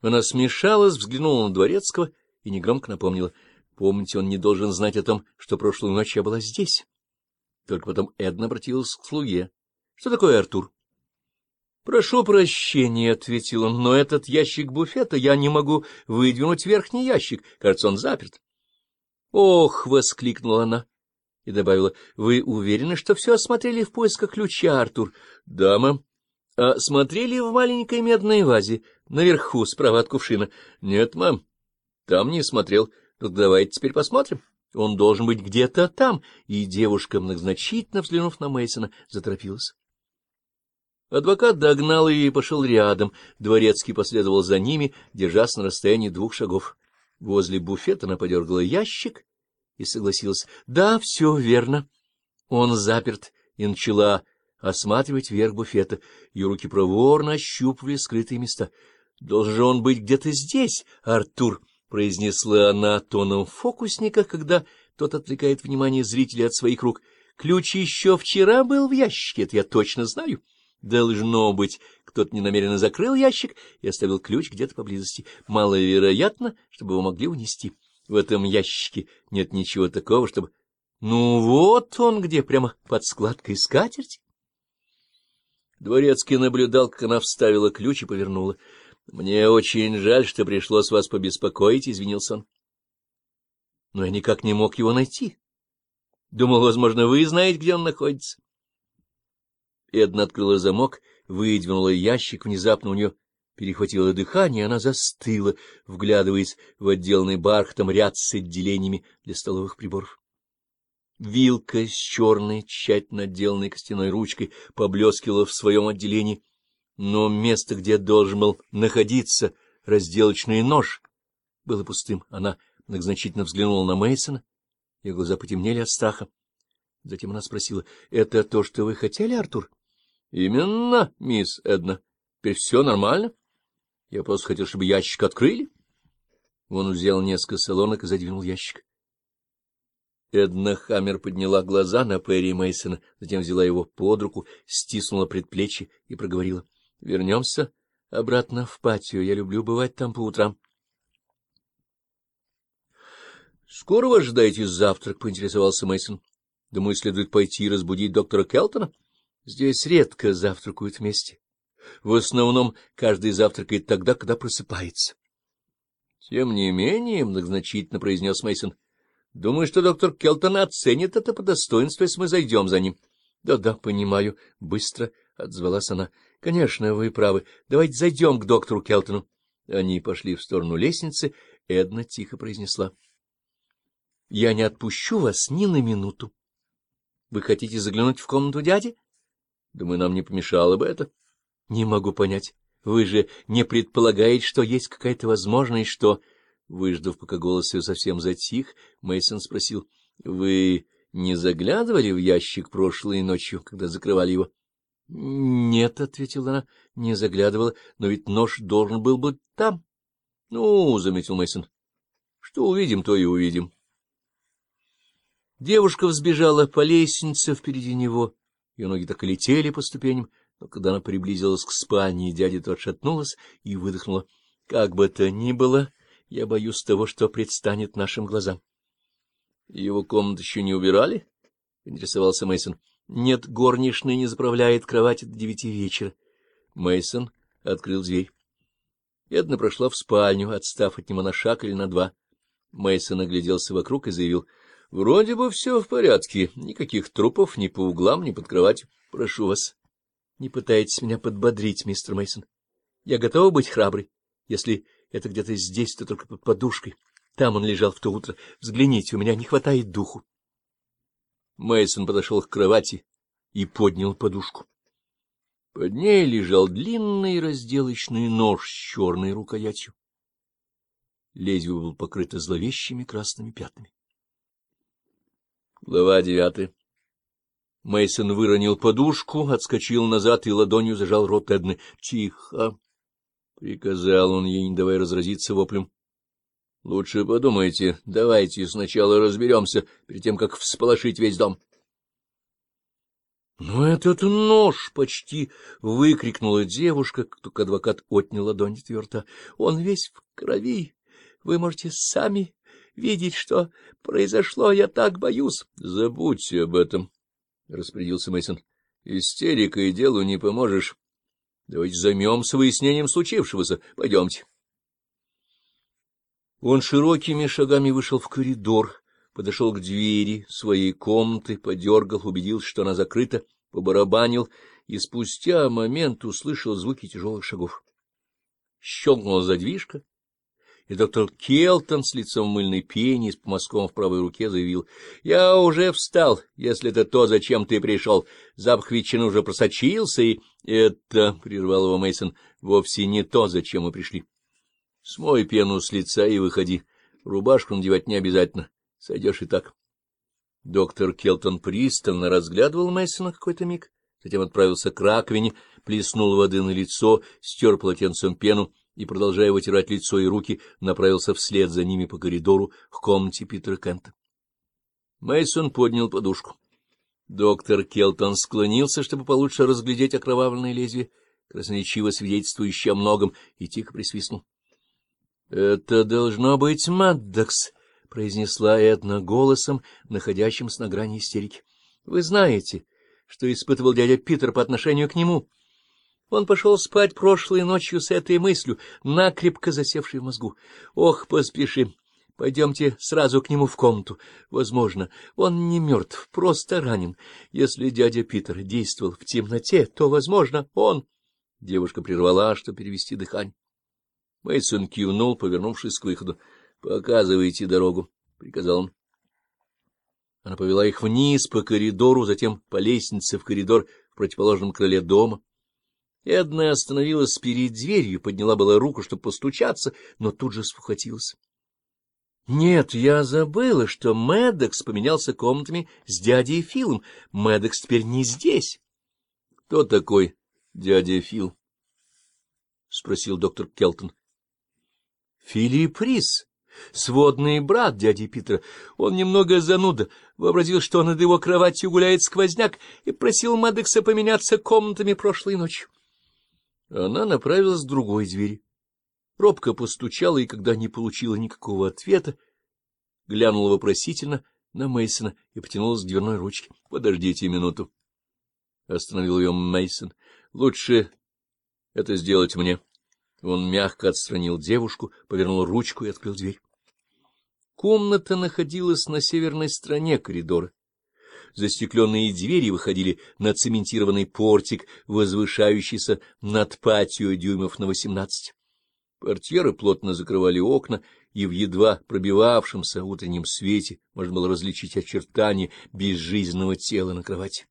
Она смешалась, взглянула на Дворецкого и негромко напомнила. Помните, он не должен знать о том, что прошлую ночь я была здесь. Только потом Эдна обратилась к слуге. — Что такое, Артур? — Прошу прощения, — ответил он, — но этот ящик буфета я не могу выдвинуть верхний ящик. Кажется, он заперт. — Ох! — воскликнула она и добавила. — Вы уверены, что все осмотрели в поисках ключа, Артур? — Да, мэм. А смотрели в маленькой медной вазе, наверху, справа от кувшина? Нет, мам, там не смотрел. Ну, давайте теперь посмотрим. Он должен быть где-то там. И девушка, многозначительно взглянув на Мейсона, заторопилась. Адвокат догнал ее и пошел рядом. Дворецкий последовал за ними, держась на расстоянии двух шагов. Возле буфета она подергала ящик и согласилась. — Да, все верно. Он заперт и начала осматривать верх буфета. Ее руки проворно ощупывали скрытые места. — Должен же он быть где-то здесь, Артур! — произнесла она тоном фокусника, когда тот отвлекает внимание зрителей от своих рук. — Ключ еще вчера был в ящике, это я точно знаю. Должно быть, кто-то ненамеренно закрыл ящик и оставил ключ где-то поблизости. Маловероятно, чтобы его могли унести. В этом ящике нет ничего такого, чтобы... Ну вот он где, прямо под складкой скатерти. Дворецкий наблюдал, как она вставила ключ и повернула. — Мне очень жаль, что пришлось вас побеспокоить, — извинился он. — Но я никак не мог его найти. Думал, возможно, вы знаете, где он находится. Эдна открыла замок, выдвинула ящик, внезапно у нее перехватило дыхание, она застыла, вглядываясь в отделанный бархатом ряд с отделениями для столовых приборов. Вилка с черной, тщательно отделанной костяной ручкой поблескивала в своем отделении, но место, где должен был находиться разделочный нож, было пустым. Она многозначительно взглянула на Мейсона, ее глаза потемнели от страха. Затем она спросила, — Это то, что вы хотели, Артур? — Именно, мисс Эдна. Теперь все нормально. Я просто хотел, чтобы ящик открыли. Он взял несколько салонок и задвинул ящик. Эдна Хаммер подняла глаза на Перри Мейсона, затем взяла его под руку, стиснула предплечье и проговорила. — Вернемся обратно в патио. Я люблю бывать там по утрам. — Скоро вас ждаете завтрак? — поинтересовался Мейсон. Думаю, следует пойти и разбудить доктора Келтона. Здесь редко завтракают вместе. В основном каждый завтракает тогда, когда просыпается. — Тем не менее, — многозначительно произнес Мейсон. Думаю, что доктор Келтон оценит это по достоинству, если мы зайдем за ним. Да — Да-да, понимаю, — быстро отзвалась она. — Конечно, вы правы. Давайте зайдем к доктору Келтону. Они пошли в сторону лестницы, Эдна тихо произнесла. — Я не отпущу вас ни на минуту. — Вы хотите заглянуть в комнату дяди? — Думаю, нам не помешало бы это. — Не могу понять. Вы же не предполагаете, что есть какая-то возможность, что... Выждав, пока голос ее совсем затих, Мейсон спросил, — Вы не заглядывали в ящик прошлой ночью, когда закрывали его? — Нет, — ответила она, — не заглядывала, но ведь нож должен был быть там. — Ну, — заметил Мейсон, что увидим, то и увидим. Девушка взбежала по лестнице впереди него. Ее ноги так и летели по ступеням, но когда она приблизилась к спальне, дядя то отшатнулась и выдохнула. — Как бы то ни было... Я боюсь того, что предстанет нашим глазам. — Его комнату еще не убирали? — интересовался Мейсон. Нет, горничная не заправляет кровать до девяти вечера. Мейсон открыл дверь. Эдна прошла в спальню, отстав от него на шаг или на два. Мейсон огляделся вокруг и заявил. — Вроде бы все в порядке. Никаких трупов ни по углам, ни под кровать. Прошу вас. Не пытайтесь меня подбодрить, мистер Мейсон. Я готова быть храброй, если это где-то здесь-то только под подушкой. Там он лежал в то утро. Взгляните, у меня не хватает духу. Мейсон подошел к кровати и поднял подушку. Под ней лежал длинный разделочный нож с черной рукоятью. Лезвие было покрыто зловещими красными пятнами. Глава девятая. Мейсон выронил подушку, отскочил назад и ладонью зажал рот Эдны. — Тихо! Приказал он ей, не давая разразиться воплем. — Лучше подумайте, давайте сначала разберемся, перед тем, как всполошить весь дом. — Но этот нож! — почти выкрикнула девушка, как только адвокат отнял ладонь от. Он весь в крови. Вы можете сами видеть, что произошло. Я так боюсь. — Забудьте об этом, — распорядился Мэйсон. — Истерикой делу не поможешь. Давайте займемся выяснением случившегося. Пойдемте. Он широкими шагами вышел в коридор, подошел к двери своей комнаты, подергал, убедился, что она закрыта, побарабанил, и спустя момент услышал звуки тяжелых шагов. Щелкнула задвижка, и доктор Келтон с лицом мыльной пени с помазком в правой руке заявил, «Я уже встал, если это то, зачем ты пришел. Запах ветчины уже просочился, и это, — прервал его Мейсон, вовсе не то, зачем мы пришли. Смой пену с лица и выходи. Рубашку надевать не обязательно. Сойдешь и так». Доктор Келтон пристально разглядывал Мейсона какой-то миг, затем отправился к раковине, плеснул воды на лицо, стер полотенцем пену и, продолжая вытирать лицо и руки, направился вслед за ними по коридору к комнате Питера Кента. Мейсон поднял подушку. Доктор Келтон склонился, чтобы получше разглядеть окровавленное лезвие, красноречиво свидетельствующее о многом, и тихо присвистнул. — Это должно быть Маддокс, — произнесла Эдна голосом, находящимся на грани истерики. — Вы знаете, что испытывал дядя Питер по отношению к нему. — он пошел спать прошлой ночью с этой мыслью, накрепко засевшей в мозгу. «Ох, поспешим! Пойдемте сразу к нему в комнату. Возможно, он не мертв, просто ранен. Если дядя Питер действовал в темноте, то, возможно, он...» Девушка прервала, чтобы перевести дыхание. Мэйсон кивнул, повернувшись к выходу. «Показывайте дорогу», — приказал он. Она повела их вниз по коридору, затем по лестнице в коридор в противоположном крыле дома. Эдна остановилась перед дверью, подняла была руку, чтобы постучаться, но тут же спохватилась. Нет, я забыла, что Мэддокс поменялся комнатами с дядей Филом. Мэддокс теперь не здесь. — Кто такой дядя Фил? — спросил доктор Келтон. — Филипп Рис, сводный брат дяди Питера. Он немного зануда, вообразил, что над его кроватью гуляет сквозняк, и просил Мэддокса поменяться комнатами прошлой ночью. Она направилась к другой двери. Робко постучала и, когда не получила никакого ответа, глянула вопросительно на Мейсона и потянулась к дверной ручке. — Подождите минуту. Остановил ее Мейсон. Лучше это сделать мне. Он мягко отстранил девушку, повернул ручку и открыл дверь. Комната находилась на северной стороне коридора застекленные двери выходили на цементированный портик, возвышающийся над патио дюймов на восемнадцать. Портьеры плотно закрывали окна, и в едва пробивавшемся утреннем свете можно было различить очертания безжизненного тела на кровати.